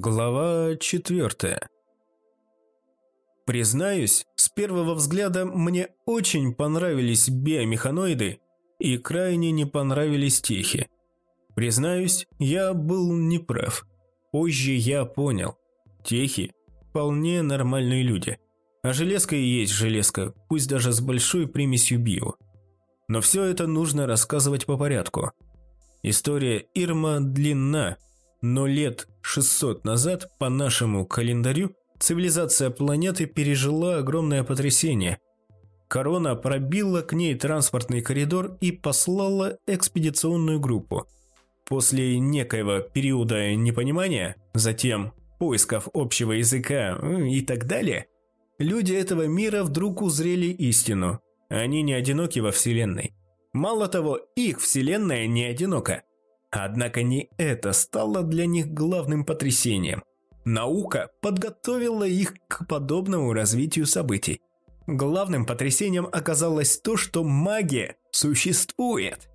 Глава четвертая. Признаюсь, с первого взгляда мне очень понравились биомеханоиды и крайне не понравились техи. Признаюсь, я был неправ. Позже я понял. Техи – вполне нормальные люди. А железка и есть железка, пусть даже с большой примесью био. Но все это нужно рассказывать по порядку. История Ирма длинна – но лет 600 назад, по нашему календарю, цивилизация планеты пережила огромное потрясение. Корона пробила к ней транспортный коридор и послала экспедиционную группу. После некоего периода непонимания, затем поисков общего языка и так далее, люди этого мира вдруг узрели истину. Они не одиноки во Вселенной. Мало того, их Вселенная не одинока. Однако не это стало для них главным потрясением. Наука подготовила их к подобному развитию событий. Главным потрясением оказалось то, что магия существует.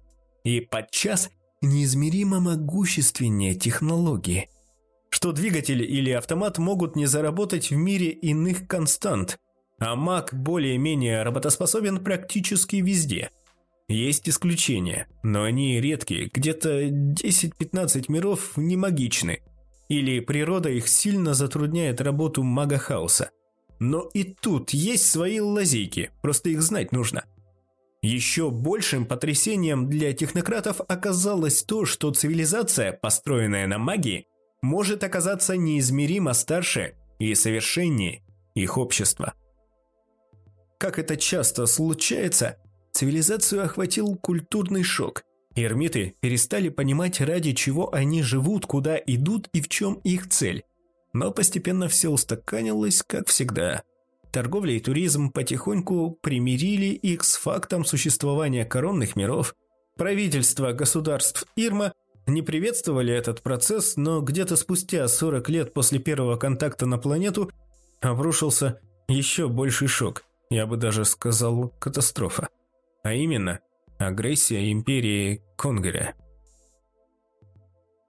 И подчас неизмеримо могущественнее технологии. Что двигатель или автомат могут не заработать в мире иных констант, а маг более-менее работоспособен практически везде – есть исключения, но они редкие, где-то 10-15 миров не магичны. Или природа их сильно затрудняет работу мага хаоса. Но и тут есть свои лазейки, просто их знать нужно. Еще большим потрясением для технократов оказалось то, что цивилизация, построенная на магии, может оказаться неизмеримо старше и совершеннее их общества. Как это часто случается, цивилизацию охватил культурный шок. Эрмиты перестали понимать, ради чего они живут, куда идут и в чем их цель. Но постепенно все устаканилось, как всегда. Торговля и туризм потихоньку примирили их с фактом существования коронных миров. Правительства государств Ирма не приветствовали этот процесс, но где-то спустя 40 лет после первого контакта на планету обрушился еще больший шок, я бы даже сказал катастрофа а именно агрессия империи Конгоря.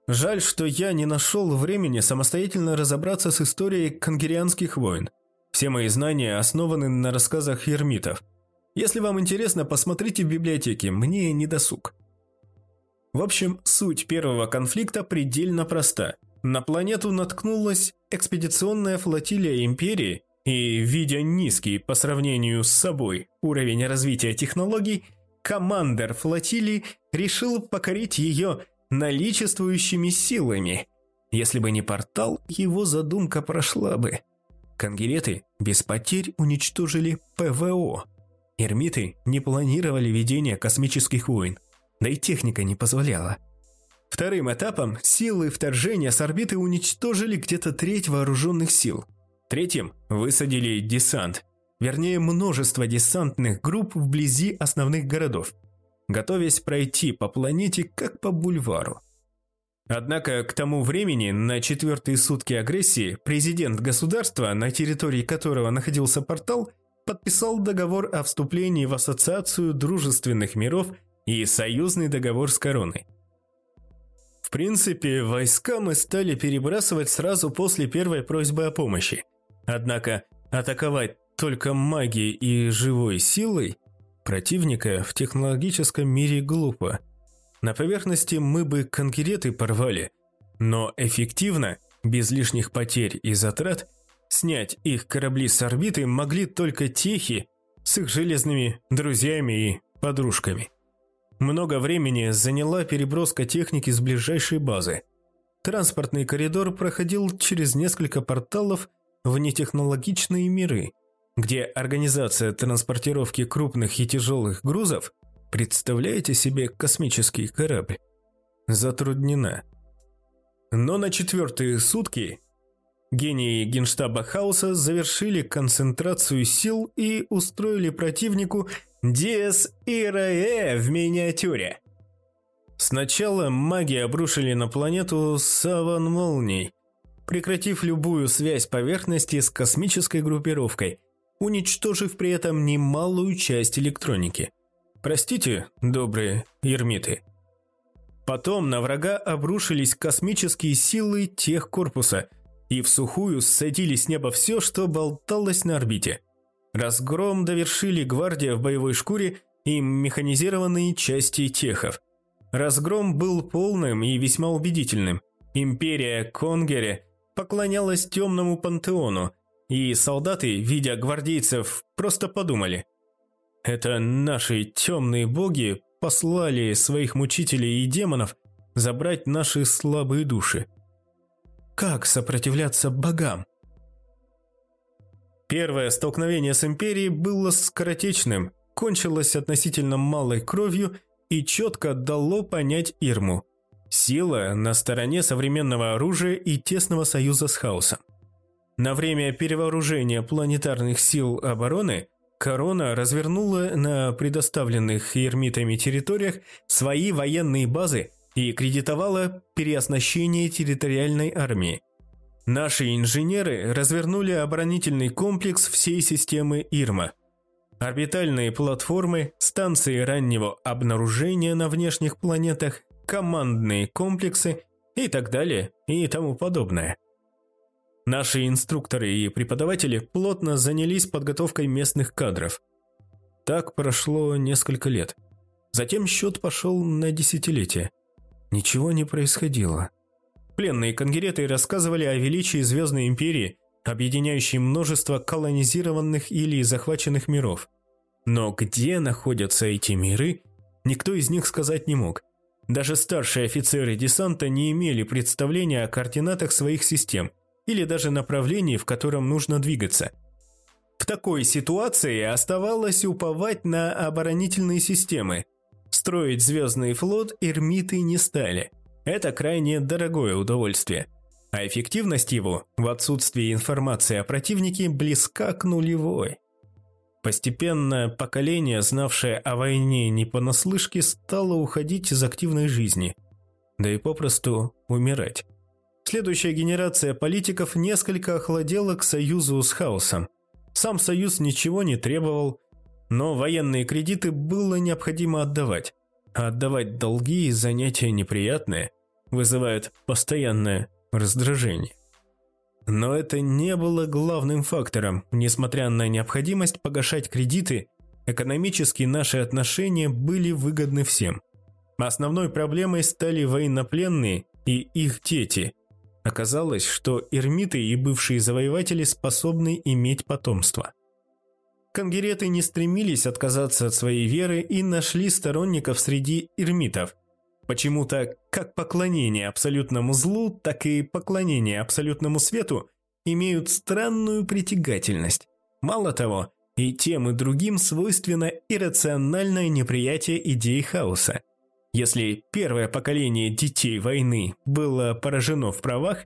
Жаль, что я не нашел времени самостоятельно разобраться с историей конгерианских войн. Все мои знания основаны на рассказах ермитов. Если вам интересно, посмотрите в библиотеке, мне не досуг. В общем, суть первого конфликта предельно проста. На планету наткнулась экспедиционная флотилия Империи и, видя низкий по сравнению с собой уровень развития технологий, командир флотилии решил покорить ее наличествующими силами. Если бы не портал, его задумка прошла бы. Конгереты без потерь уничтожили ПВО. Эрмиты не планировали ведение космических войн, да и техника не позволяла. Вторым этапом силы вторжения с орбиты уничтожили где-то треть вооруженных сил – Третьим высадили десант, вернее множество десантных групп вблизи основных городов, готовясь пройти по планете как по бульвару. Однако к тому времени, на четвертые сутки агрессии, президент государства, на территории которого находился портал, подписал договор о вступлении в Ассоциацию дружественных миров и союзный договор с Короной. В принципе, войска мы стали перебрасывать сразу после первой просьбы о помощи – Однако атаковать только магией и живой силой противника в технологическом мире глупо. На поверхности мы бы конкуреты порвали, но эффективно, без лишних потерь и затрат, снять их корабли с орбиты могли только техи с их железными друзьями и подружками. Много времени заняла переброска техники с ближайшей базы. Транспортный коридор проходил через несколько порталов в нетехнологичные миры, где организация транспортировки крупных и тяжелых грузов, представляете себе космический корабль, затруднена. Но на четвертые сутки гении генштаба Хаоса завершили концентрацию сил и устроили противнику Диэс Ираэ в миниатюре. Сначала маги обрушили на планету саван молний, прекратив любую связь поверхности с космической группировкой, уничтожив при этом немалую часть электроники. Простите, добрые ермиты. Потом на врага обрушились космические силы тех корпуса, и в сухую ссадили с неба все, что болталось на орбите. Разгром довершили гвардия в боевой шкуре и механизированные части техов. Разгром был полным и весьма убедительным. Империя Конгере поклонялась темному пантеону, и солдаты, видя гвардейцев, просто подумали. Это наши темные боги послали своих мучителей и демонов забрать наши слабые души. Как сопротивляться богам? Первое столкновение с Империей было скоротечным, кончилось относительно малой кровью и четко дало понять Ирму. Сила на стороне современного оружия и тесного союза с хаосом. На время перевооружения планетарных сил обороны Корона развернула на предоставленных ермитами территориях свои военные базы и кредитовала переоснащение территориальной армии. Наши инженеры развернули оборонительный комплекс всей системы Ирма. Орбитальные платформы, станции раннего обнаружения на внешних планетах, командные комплексы и так далее и тому подобное. Наши инструкторы и преподаватели плотно занялись подготовкой местных кадров. Так прошло несколько лет. Затем счет пошел на десятилетия. Ничего не происходило. Пленные конгереты рассказывали о величии Звездной Империи, объединяющей множество колонизированных или захваченных миров. Но где находятся эти миры, никто из них сказать не мог. Даже старшие офицеры десанта не имели представления о координатах своих систем или даже направлении, в котором нужно двигаться. В такой ситуации оставалось уповать на оборонительные системы, Строить звездный флот эрмиты не стали. Это крайне дорогое удовольствие. А эффективность его, в отсутствии информации о противнике, близка к нулевой. Постепенно поколение, знавшее о войне не понаслышке, стало уходить из активной жизни, да и попросту умирать. Следующая генерация политиков несколько охладела к союзу с хаосом. Сам союз ничего не требовал, но военные кредиты было необходимо отдавать. А отдавать долги – занятие неприятное, вызывает постоянное раздражение. Но это не было главным фактором. Несмотря на необходимость погашать кредиты, экономически наши отношения были выгодны всем. Основной проблемой стали военнопленные и их дети. Оказалось, что эрмиты и бывшие завоеватели способны иметь потомство. Конгереты не стремились отказаться от своей веры и нашли сторонников среди эрмитов. Почему-то как поклонение абсолютному злу, так и поклонение абсолютному свету имеют странную притягательность. Мало того, и тем и другим свойственно иррациональное неприятие идеи хаоса. Если первое поколение детей войны было поражено в правах,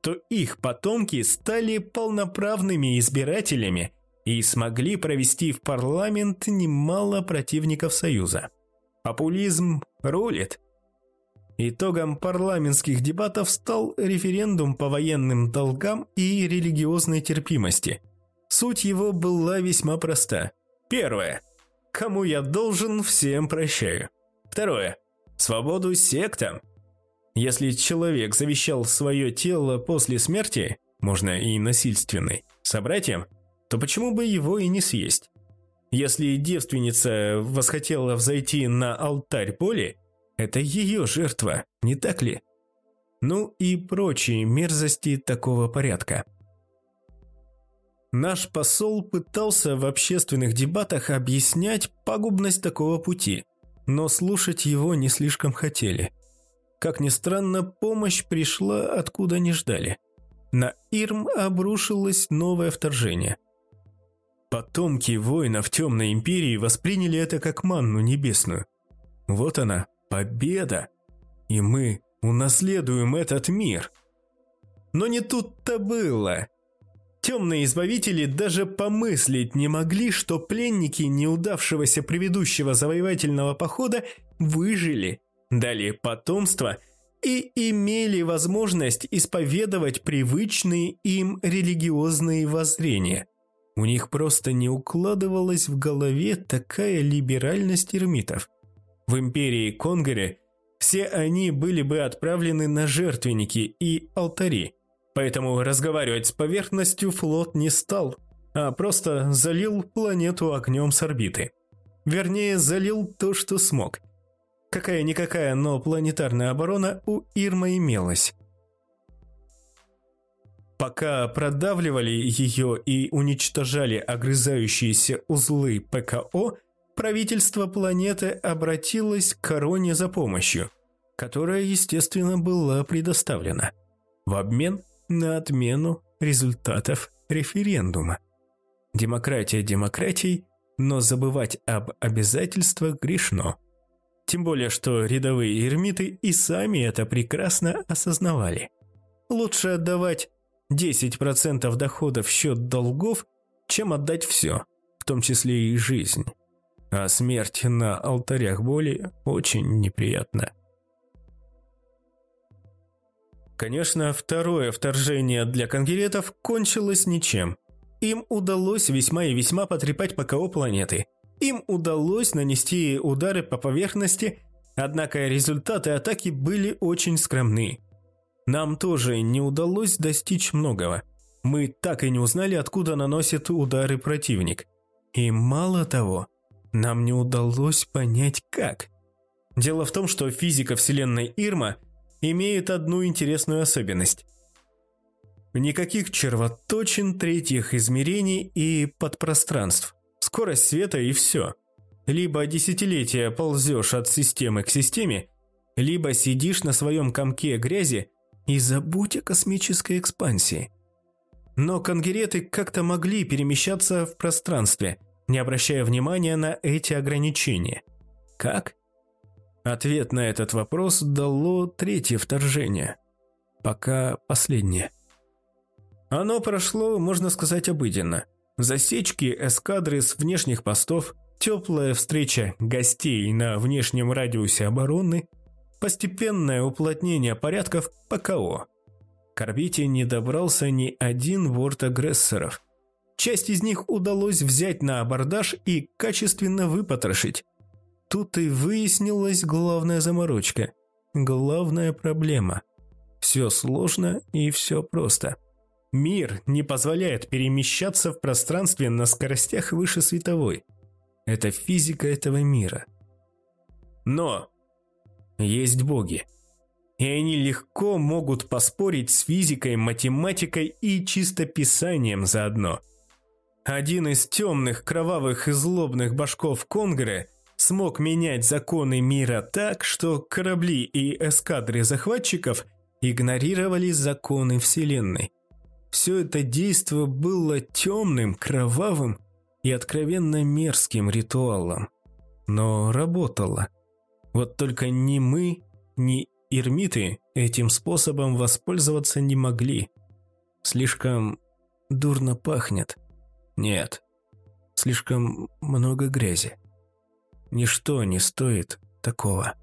то их потомки стали полноправными избирателями – и смогли провести в парламент немало противников Союза. Популизм рулит. Итогом парламентских дебатов стал референдум по военным долгам и религиозной терпимости. Суть его была весьма проста. Первое. Кому я должен, всем прощаю. Второе. Свободу сектам. Если человек завещал свое тело после смерти, можно и насильственной, собратьям – то почему бы его и не съесть? Если девственница восхотела взойти на алтарь боли, это ее жертва, не так ли? Ну и прочие мерзости такого порядка. Наш посол пытался в общественных дебатах объяснять пагубность такого пути, но слушать его не слишком хотели. Как ни странно, помощь пришла откуда не ждали. На Ирм обрушилось новое вторжение – Потомки воинов Темной Империи восприняли это как манну небесную. Вот она, победа! И мы унаследуем этот мир. Но не тут-то было. Темные избавители даже помыслить не могли, что пленники неудавшегося предыдущего завоевательного похода выжили, дали потомство и имели возможность исповедовать привычные им религиозные воззрения – у них просто не укладывалась в голове такая либеральность эрмитов. В империи Конгоре все они были бы отправлены на жертвенники и алтари. Поэтому разговаривать с поверхностью флот не стал, а просто залил планету огнем с орбиты. Вернее, залил то, что смог. Какая-никакая, но планетарная оборона у Ирма имелась. Пока продавливали ее и уничтожали огрызающиеся узлы ПКО, правительство планеты обратилось к короне за помощью, которая, естественно, была предоставлена в обмен на отмену результатов референдума. Демократия демократией, но забывать об обязательствах грешно. Тем более, что рядовые эрмиты и сами это прекрасно осознавали. Лучше отдавать 10% дохода в счет долгов, чем отдать все, в том числе и жизнь. А смерть на алтарях боли очень неприятна. Конечно, второе вторжение для конгеретов кончилось ничем. Им удалось весьма и весьма потрепать ПКО планеты. Им удалось нанести удары по поверхности, однако результаты атаки были очень скромны. Нам тоже не удалось достичь многого. Мы так и не узнали, откуда наносит удары противник. И мало того, нам не удалось понять как. Дело в том, что физика вселенной Ирма имеет одну интересную особенность. Никаких червоточин, третьих измерений и подпространств. Скорость света и все. Либо десятилетия ползешь от системы к системе, либо сидишь на своем комке грязи и забудь о космической экспансии. Но конгереты как-то могли перемещаться в пространстве, не обращая внимания на эти ограничения. Как? Ответ на этот вопрос дало третье вторжение. Пока последнее. Оно прошло, можно сказать, обыденно. Засечки эскадры с внешних постов, теплая встреча гостей на внешнем радиусе обороны, Постепенное уплотнение порядков ПКО. К орбите не добрался ни один ворд агрессоров. Часть из них удалось взять на абордаж и качественно выпотрошить. Тут и выяснилась главная заморочка, главная проблема. Все сложно и все просто. Мир не позволяет перемещаться в пространстве на скоростях выше световой. Это физика этого мира. Но есть боги. И они легко могут поспорить с физикой, математикой и чистописанием заодно. Один из темных, кровавых и злобных башков Конгры смог менять законы мира так, что корабли и эскадры захватчиков игнорировали законы Вселенной. Все это действо было темным, кровавым и откровенно мерзким ритуалом. Но работало. Вот только ни мы, ни ирмиты этим способом воспользоваться не могли. Слишком дурно пахнет. Нет, слишком много грязи. Ничто не стоит такого.